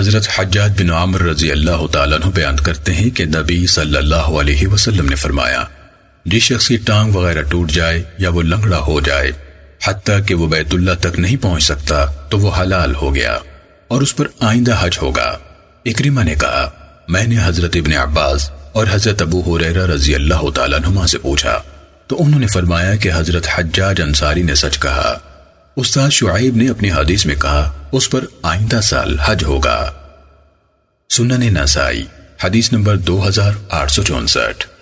حضرت حجاج بن عامر رضی اللہ تعالیٰ عنہ بیان کرتے ہیں کہ نبی صلی اللہ علیہ وسلم نے فرمایا، جس شخص کی ٹانگ وغیرہ ٹوٹ جائے یا وہ لنگڑا ہو جائے، حتیٰ کہ وہ بیت اللہ تک نہیں پہنچ سکتا، تو وہ حلال ہو گیا اور اس پر آئندہ حج ہوگا۔ اکریمہ نے کہا، میں نے حضرت ابن عباس اور حضرت ابو حریرہ رضی اللہ تعالیٰ نما سے پوچھا، تو انہوں نے فرمایا کہ حضرت حجاج انصاری نے سچ کہا۔ استاد شعیب نے اپنی حدیث میں کہا، اس پر آئندہ سال حج ہوگا۔ سنن نسائی، حدیث نمبر دو ہزار آٹھ سو چونسٹھ۔